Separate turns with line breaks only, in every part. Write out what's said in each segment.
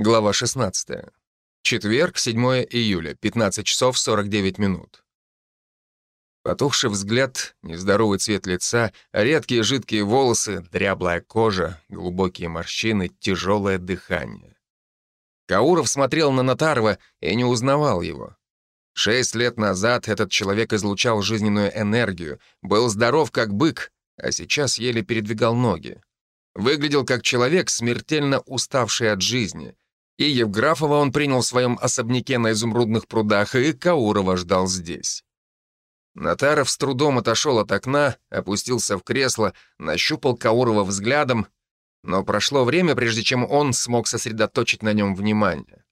Глава 16. Четверг, 7 июля, 15 часов 49 минут. Потухший взгляд, нездоровый цвет лица, редкие жидкие волосы, дряблая кожа, глубокие морщины, тяжелое дыхание. Кауров смотрел на Натарова и не узнавал его. Шесть лет назад этот человек излучал жизненную энергию, был здоров как бык, а сейчас еле передвигал ноги. Выглядел как человек, смертельно уставший от жизни — и Евграфова он принял в своем особняке на изумрудных прудах, и Каурова ждал здесь. Натаров с трудом отошел от окна, опустился в кресло, нащупал Каурова взглядом, но прошло время, прежде чем он смог сосредоточить на нем внимание.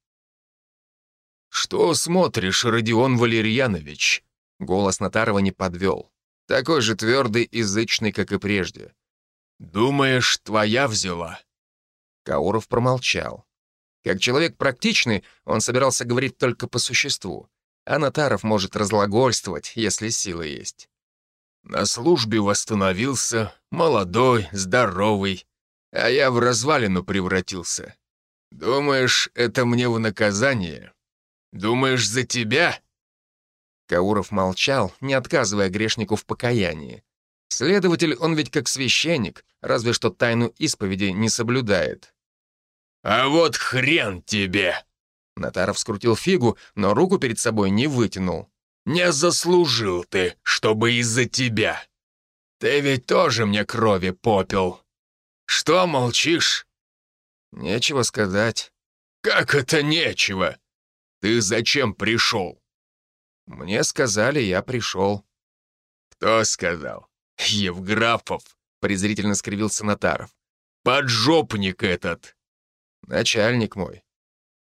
«Что смотришь, Родион Валерьянович?» Голос Натарова не подвел. Такой же твердый и зычный, как и прежде. «Думаешь, твоя взяла?» Кауров промолчал. Как человек практичный, он собирался говорить только по существу. А Натаров может разглагольствовать, если силы есть. На службе восстановился, молодой, здоровый, а я в развалину превратился. Думаешь, это мне в наказание? Думаешь, за тебя?» Кауров молчал, не отказывая грешнику в покаянии. Следователь, он ведь как священник, разве что тайну исповеди не соблюдает. «А вот хрен тебе!» Натаров скрутил фигу, но руку перед собой не вытянул. «Не заслужил ты, чтобы из-за тебя. Ты ведь тоже мне крови попил. Что молчишь?» «Нечего сказать». «Как это нечего? Ты зачем пришел?» «Мне сказали, я пришел». «Кто сказал?» «Евграфов», — презрительно скривился Натаров. «Поджопник этот!» Начальник мой.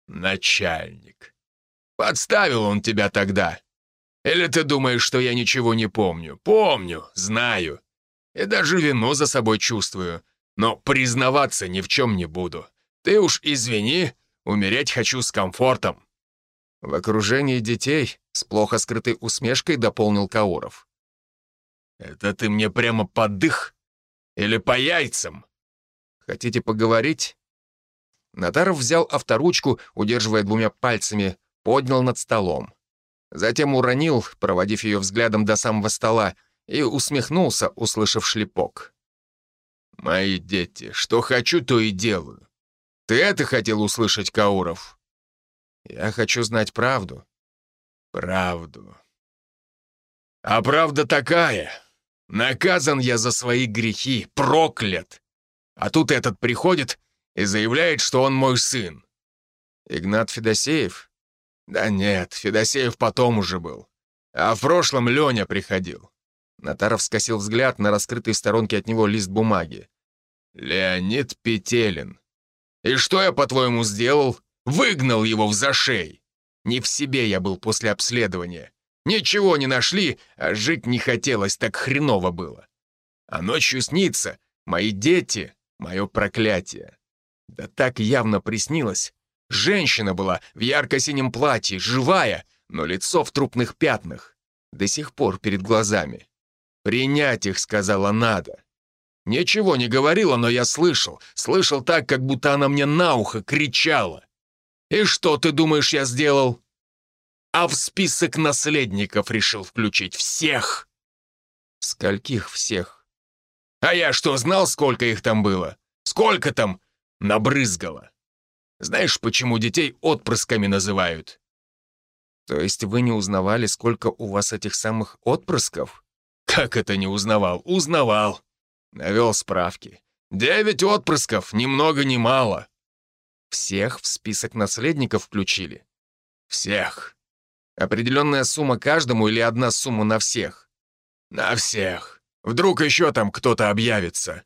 Начальник. Подставил он тебя тогда. Или ты думаешь, что я ничего не помню? Помню, знаю. И даже вину за собой чувствую. Но признаваться ни в чем не буду. Ты уж извини, умереть хочу с комфортом. В окружении детей с плохо скрытой усмешкой дополнил Кауров. «Это ты мне прямо подых Или по яйцам?» «Хотите поговорить? Натаров взял авторучку, удерживая двумя пальцами, поднял над столом. Затем уронил, проводив ее взглядом до самого стола, и усмехнулся, услышав шлепок. «Мои дети, что хочу, то и делаю. Ты это хотел услышать, Кауров?» «Я хочу знать правду». «Правду». «А правда такая. Наказан я за свои грехи, проклят. А тут этот приходит и заявляет, что он мой сын. Игнат Федосеев? Да нет, Федосеев потом уже был. А в прошлом Леня приходил. Натаров скосил взгляд на раскрытый в сторонке от него лист бумаги. «Леонид Петелин. И что я, по-твоему, сделал? Выгнал его в зашей. Не в себе я был после обследования. Ничего не нашли, а жить не хотелось, так хреново было. А ночью снится, мои дети, мое проклятие. Да так явно приснилось. Женщина была в ярко-синем платье, живая, но лицо в трупных пятнах. До сих пор перед глазами. «Принять их, сказала, надо». Ничего не говорила, но я слышал. Слышал так, как будто она мне на ухо кричала. «И что, ты думаешь, я сделал?» А в список наследников решил включить всех. Скольких всех? А я что, знал, сколько их там было? Сколько там Набрызгала. Знаешь, почему детей отпрысками называют? То есть вы не узнавали, сколько у вас этих самых отпрысков? Как это не узнавал? Узнавал. Навел справки. Девять отпрысков, ни много ни мало. Всех в список наследников включили? Всех. Определенная сумма каждому или одна сумма на всех? На всех. Вдруг еще там кто-то объявится.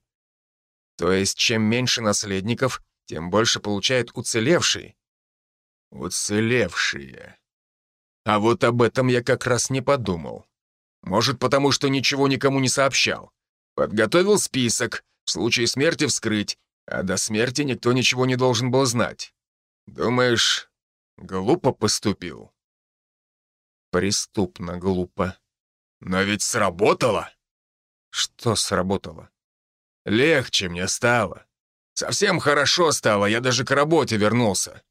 То есть, чем меньше наследников, тем больше получает уцелевший. Уцелевшие. А вот об этом я как раз не подумал. Может, потому что ничего никому не сообщал. Подготовил список, в случае смерти вскрыть, а до смерти никто ничего не должен был знать. Думаешь, глупо поступил? Преступно глупо. Но ведь сработало. Что сработало? Легче мне стало. Совсем хорошо стало, я даже к работе вернулся.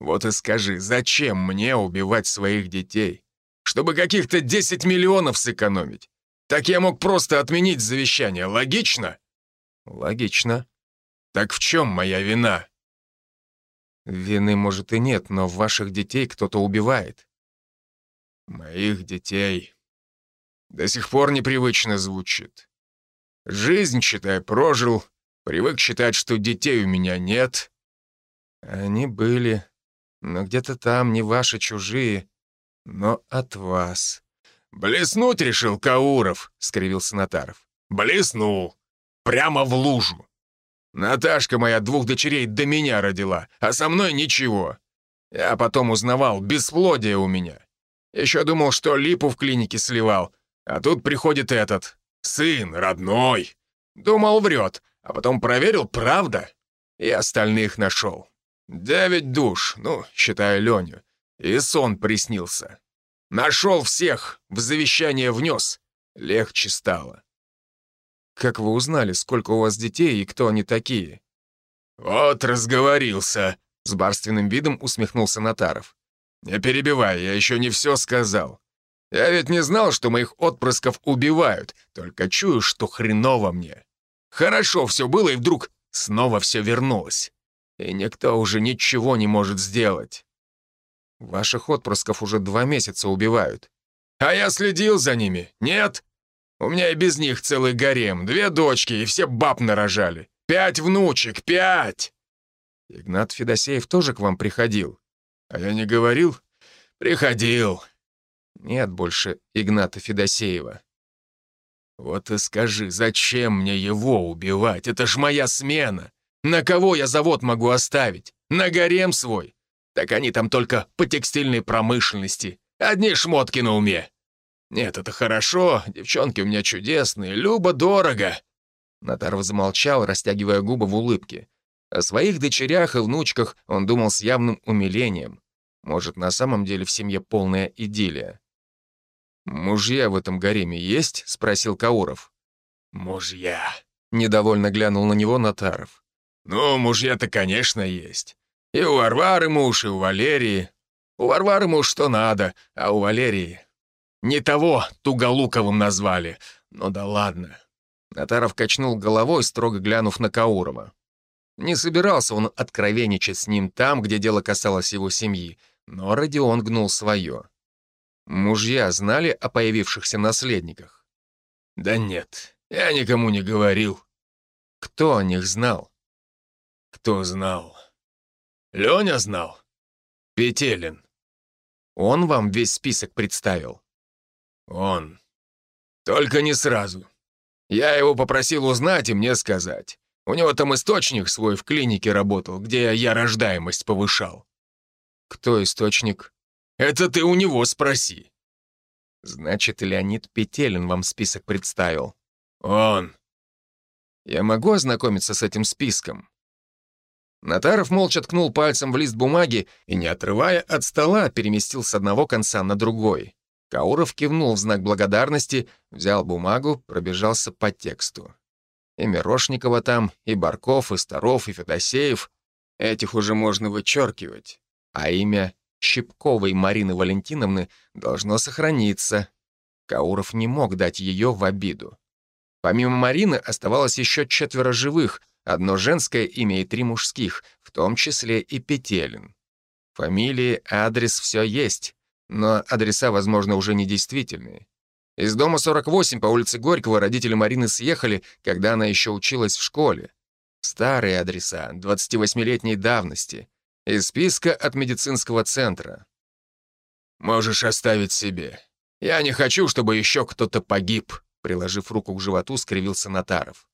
Вот и скажи, зачем мне убивать своих детей? Чтобы каких-то 10 миллионов сэкономить. Так я мог просто отменить завещание. Логично? Логично. Так в чем моя вина? Вины, может, и нет, но ваших детей кто-то убивает. Моих детей. До сих пор непривычно звучит. Жизнь, считай, прожил, привык считать, что детей у меня нет. Они были, но где-то там, не ваши, чужие, но от вас. «Блеснуть решил Кауров», — скривился Натаров. «Блеснул. Прямо в лужу. Наташка моя двух дочерей до меня родила, а со мной ничего. Я потом узнавал, бесплодие у меня. Еще думал, что липу в клинике сливал, а тут приходит этот, сын, родной. Думал, врет, а потом проверил, правда, и остальных нашел. Девять душ, ну, считая Леню, и сон приснился. Нашел всех, в завещание внес. Легче стало. Как вы узнали, сколько у вас детей и кто они такие? Вот разговорился, с барственным видом усмехнулся Натаров. Не перебивай, я еще не все сказал. Я ведь не знал, что моих отпрысков убивают, только чую, что хреново мне. Хорошо все было, и вдруг снова все вернулось. И никто уже ничего не может сделать. Ваших отпрысков уже два месяца убивают. А я следил за ними. Нет? У меня и без них целый гарем. Две дочки, и все баб нарожали. Пять внучек, пять!» Игнат Федосеев тоже к вам приходил. А я не говорил? Приходил. Нет больше Игната Федосеева. Вот и скажи, зачем мне его убивать? Это ж моя смена. На кого я завод могу оставить? На гарем свой? Так они там только по текстильной промышленности. Одни шмотки на уме. Нет, это хорошо, девчонки у меня чудесные, любо дорого. Натаров замолчал, растягивая губы в улыбке. О своих дочерях и внучках он думал с явным умилением. Может, на самом деле в семье полная идиллия. «Мужья в этом гареме есть?» — спросил Кауров. «Мужья», — недовольно глянул на него Натаров. «Ну, мужья-то, конечно, есть. И у Варвары муж, и у Валерии. У Варвары муж что надо, а у Валерии... Не того Туголуковым назвали. Ну да ладно. Натаров качнул головой, строго глянув на Каурова. Не собирался он откровенничать с ним там, где дело касалось его семьи, но Родион гнул свое. Мужья знали о появившихся наследниках? Да нет, я никому не говорил. Кто о них знал? Кто знал? Леня знал? Петелин. Он вам весь список представил? Он. Только не сразу. Я его попросил узнать и мне сказать. У него там источник свой в клинике работал, где я рождаемость повышал. Кто источник? Это ты у него спроси. Значит, Леонид Петелин вам список представил. Он. Я могу ознакомиться с этим списком? Натаров молча ткнул пальцем в лист бумаги и, не отрывая от стола, переместил с одного конца на другой. Кауров кивнул в знак благодарности, взял бумагу, пробежался по тексту. И Мирошникова там, и Барков, и Старов, и Федосеев. Этих уже можно вычеркивать. А имя Щипковой Марины Валентиновны должно сохраниться. Кауров не мог дать ее в обиду. Помимо Марины оставалось еще четверо живых, Одно женское имя и три мужских, в том числе и Петелин. Фамилии, адрес — все есть, но адреса, возможно, уже недействительные. Из дома 48 по улице Горького родители Марины съехали, когда она еще училась в школе. Старые адреса, 28-летней давности. Из списка от медицинского центра. «Можешь оставить себе. Я не хочу, чтобы еще кто-то погиб», приложив руку к животу, скривился Натаров.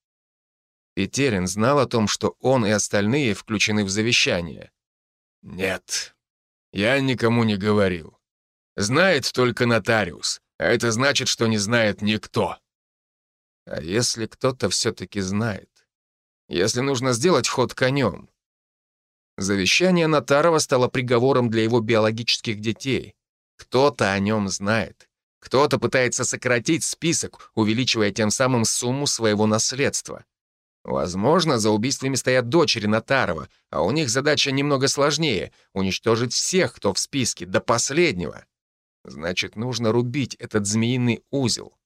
Петерин знал о том, что он и остальные включены в завещание. «Нет, я никому не говорил. Знает только нотариус, а это значит, что не знает никто». А если кто-то все-таки знает? Если нужно сделать ход конем? Завещание Нотарова стало приговором для его биологических детей. Кто-то о нем знает. Кто-то пытается сократить список, увеличивая тем самым сумму своего наследства. Возможно, за убийствами стоят дочери Натарова, а у них задача немного сложнее — уничтожить всех, кто в списке, до последнего. Значит, нужно рубить этот змеиный узел.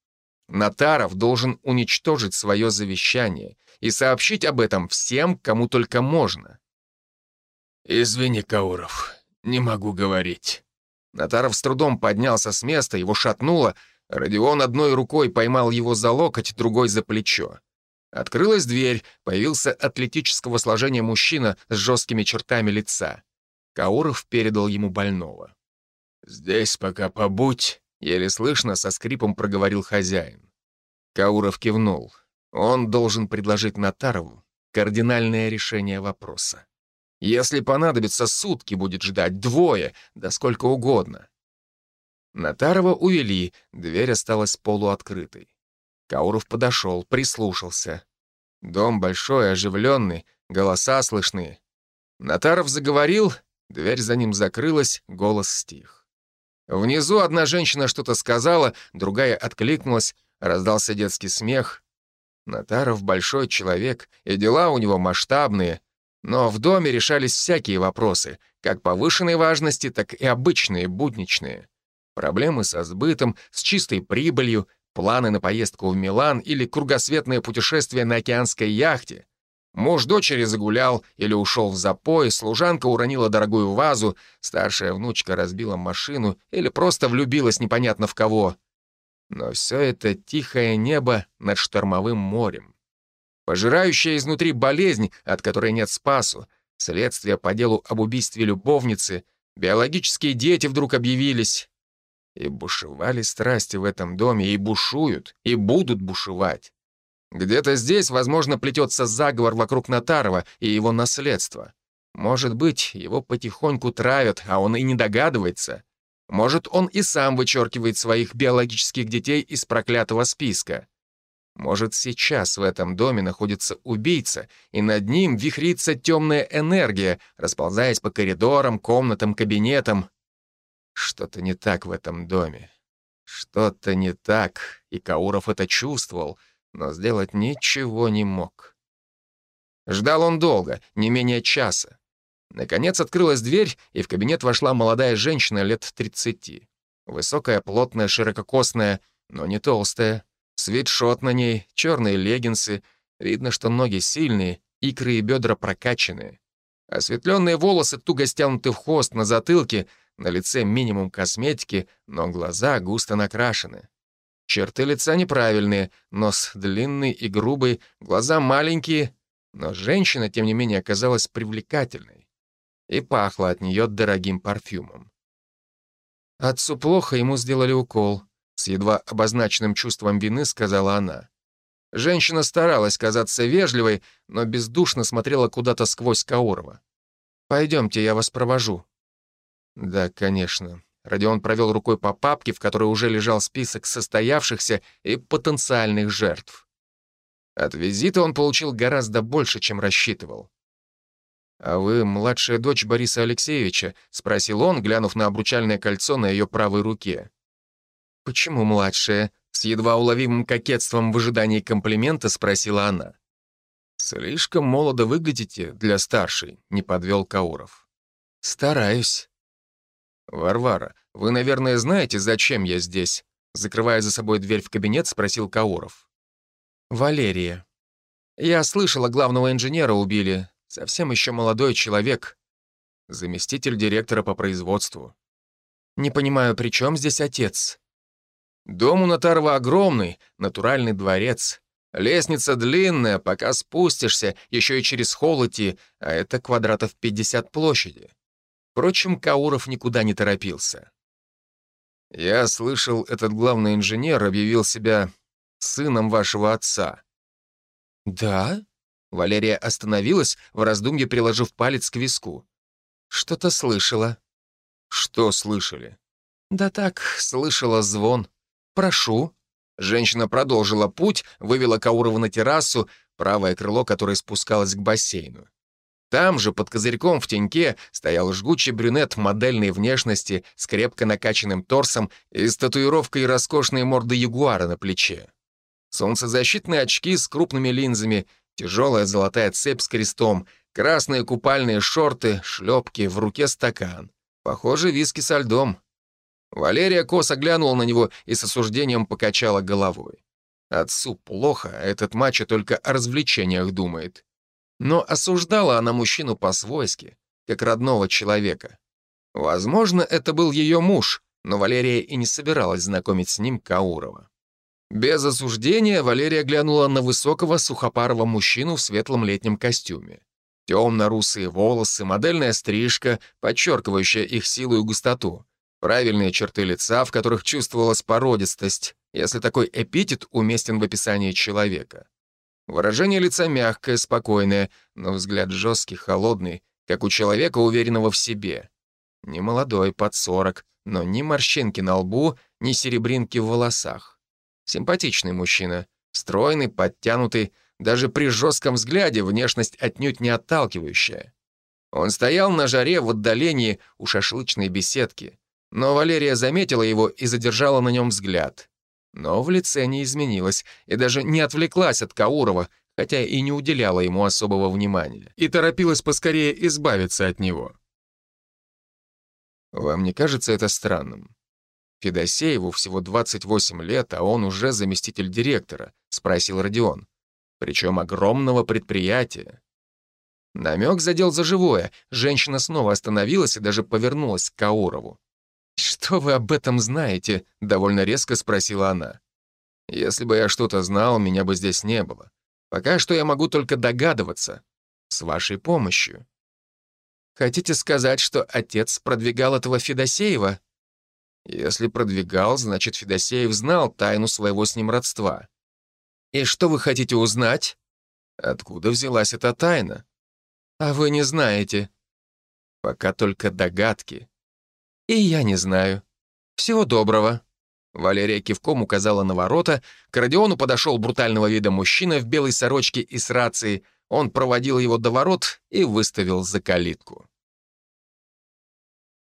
Натаров должен уничтожить свое завещание и сообщить об этом всем, кому только можно.
«Извини, Кауров, не могу говорить».
Натаров с трудом поднялся с места, его шатнуло. Родион одной рукой поймал его за локоть, другой за плечо. Открылась дверь, появился атлетического сложения мужчина с жесткими чертами лица. Кауров передал ему больного.
«Здесь пока побудь», —
еле слышно со скрипом проговорил хозяин. Кауров кивнул. Он должен предложить Натарову кардинальное решение вопроса. Если понадобится, сутки будет ждать, двое, да сколько угодно. Натарова увели, дверь осталась полуоткрытой. Кауров подошел, прислушался. Дом большой, оживленный, голоса слышны. Натаров заговорил, дверь за ним закрылась, голос стих. Внизу одна женщина что-то сказала, другая откликнулась, раздался детский смех. Натаров большой человек, и дела у него масштабные, но в доме решались всякие вопросы, как повышенной важности, так и обычные, будничные. Проблемы со сбытом, с чистой прибылью — планы на поездку в Милан или кругосветное путешествие на океанской яхте. Муж дочери загулял или ушел в запой, служанка уронила дорогую вазу, старшая внучка разбила машину или просто влюбилась непонятно в кого. Но все это тихое небо над штормовым морем. Пожирающая изнутри болезнь, от которой нет спасу, следствие по делу об убийстве любовницы, биологические дети вдруг объявились, и бушевали страсти в этом доме, и бушуют, и будут бушевать. Где-то здесь, возможно, плетется заговор вокруг Натарова и его наследства. Может быть, его потихоньку травят, а он и не догадывается. Может, он и сам вычеркивает своих биологических детей из проклятого списка. Может, сейчас в этом доме находится убийца, и над ним вихрится темная энергия, расползаясь по коридорам, комнатам, кабинетам, что-то не так в этом доме. Что-то не так, и Кауров это чувствовал, но сделать ничего не мог. Ждал он долго, не менее часа. Наконец открылась дверь, и в кабинет вошла молодая женщина лет 30. Высокая, плотная, ширококосная, но не толстая. Свитшот на ней, черные леггинсы. Видно, что ноги сильные, икры и бедра прокачанные. Осветленные волосы туго стянуты в хвост на затылке, на лице минимум косметики, но глаза густо накрашены. Черты лица неправильные, нос длинный и грубый, глаза маленькие, но женщина, тем не менее, оказалась привлекательной. И пахла от нее дорогим парфюмом. Отцу плохо, ему сделали укол. С едва обозначенным чувством вины сказала она. Женщина старалась казаться вежливой, но бездушно смотрела куда-то сквозь Каурова. «Пойдемте, я вас провожу», да, конечно. Родион провел рукой по папке, в которой уже лежал список состоявшихся и потенциальных жертв. От визита он получил гораздо больше, чем рассчитывал. «А вы младшая дочь Бориса Алексеевича?» — спросил он, глянув на обручальное кольцо на ее правой руке. «Почему младшая?» — с едва уловимым кокетством в ожидании комплимента спросила она. «Слишком молодо выглядите для старшей», — не подвел Кауров. «Стараюсь». «Варвара, вы, наверное, знаете, зачем я здесь?» Закрывая за собой дверь в кабинет, спросил Кауров. «Валерия. Я слышала, главного инженера убили. Совсем еще молодой человек. Заместитель директора по производству. Не понимаю, при чем здесь отец?» «Дом у Натарова огромный, натуральный дворец. Лестница длинная, пока спустишься, еще и через холл идти, а это квадратов 50 площади. Впрочем, Кауров никуда не торопился. «Я слышал, этот главный инженер объявил себя сыном вашего отца». «Да?» Валерия остановилась, в раздумье приложив палец к виску. «Что-то слышала». «Что слышали?» «Да так, слышала звон. Прошу». Женщина продолжила путь, вывела Каурова на террасу, правое крыло которое спускалось к бассейну. Там же, под козырьком в теньке, стоял жгучий брюнет модельной внешности с крепко накачанным торсом и с татуировкой роскошной морды ягуара на плече. Солнцезащитные очки с крупными линзами, Тяжелая золотая цепь с крестом, красные купальные шорты, шлепки, в руке стакан. Похоже, виски со льдом. Валерия косо глянула на него и с осуждением покачала головой. Отцу плохо, а этот мачо только о развлечениях думает. Но осуждала она мужчину по-свойски, как родного человека. Возможно, это был ее муж, но Валерия и не собиралась знакомить с ним Каурова. Без осуждения Валерия глянула на высокого сухопарого мужчину в светлом летнем костюме. Темно-русые волосы, модельная стрижка, подчеркивающая их силу и густоту. Правильные черты лица, в которых чувствовалась породистость, если такой эпитет уместен в описании человека. Выражение лица мягкое, спокойное, но взгляд жесткий, холодный, как у человека, уверенного в себе. Не молодой, под сорок, но ни морщинки на лбу, ни серебринки в волосах. Симпатичный мужчина, стройный, подтянутый, даже при жестком взгляде внешность отнюдь не отталкивающая. Он стоял на жаре в отдалении у шашлычной беседки, но Валерия заметила его и задержала на нем взгляд. Но в лице не изменилась и даже не отвлеклась от Каурова, хотя и не уделяла ему особого внимания, и торопилась поскорее избавиться от него. Вам не кажется это странным? Федосееву всего 28 лет, а он уже заместитель директора, спросил Родион. Причем огромного предприятия. Намек задел за живое. Женщина снова остановилась и даже повернулась к Каурову. «Что вы об этом знаете?» — довольно резко спросила она. «Если бы я что-то знал, меня бы здесь не было. Пока что я могу только догадываться. С вашей помощью». «Хотите сказать, что отец продвигал этого Федосеева?» «Если продвигал, значит, Федосеев знал тайну своего с ним родства». «И что вы хотите узнать?» «Откуда взялась эта тайна?» «А вы не знаете». «Пока только догадки. «И я не знаю. Всего доброго». Валерия кивком указала на ворота. К Родиону подошел брутального вида мужчина в белой сорочке и с рацией. Он проводил его до ворот и выставил за калитку.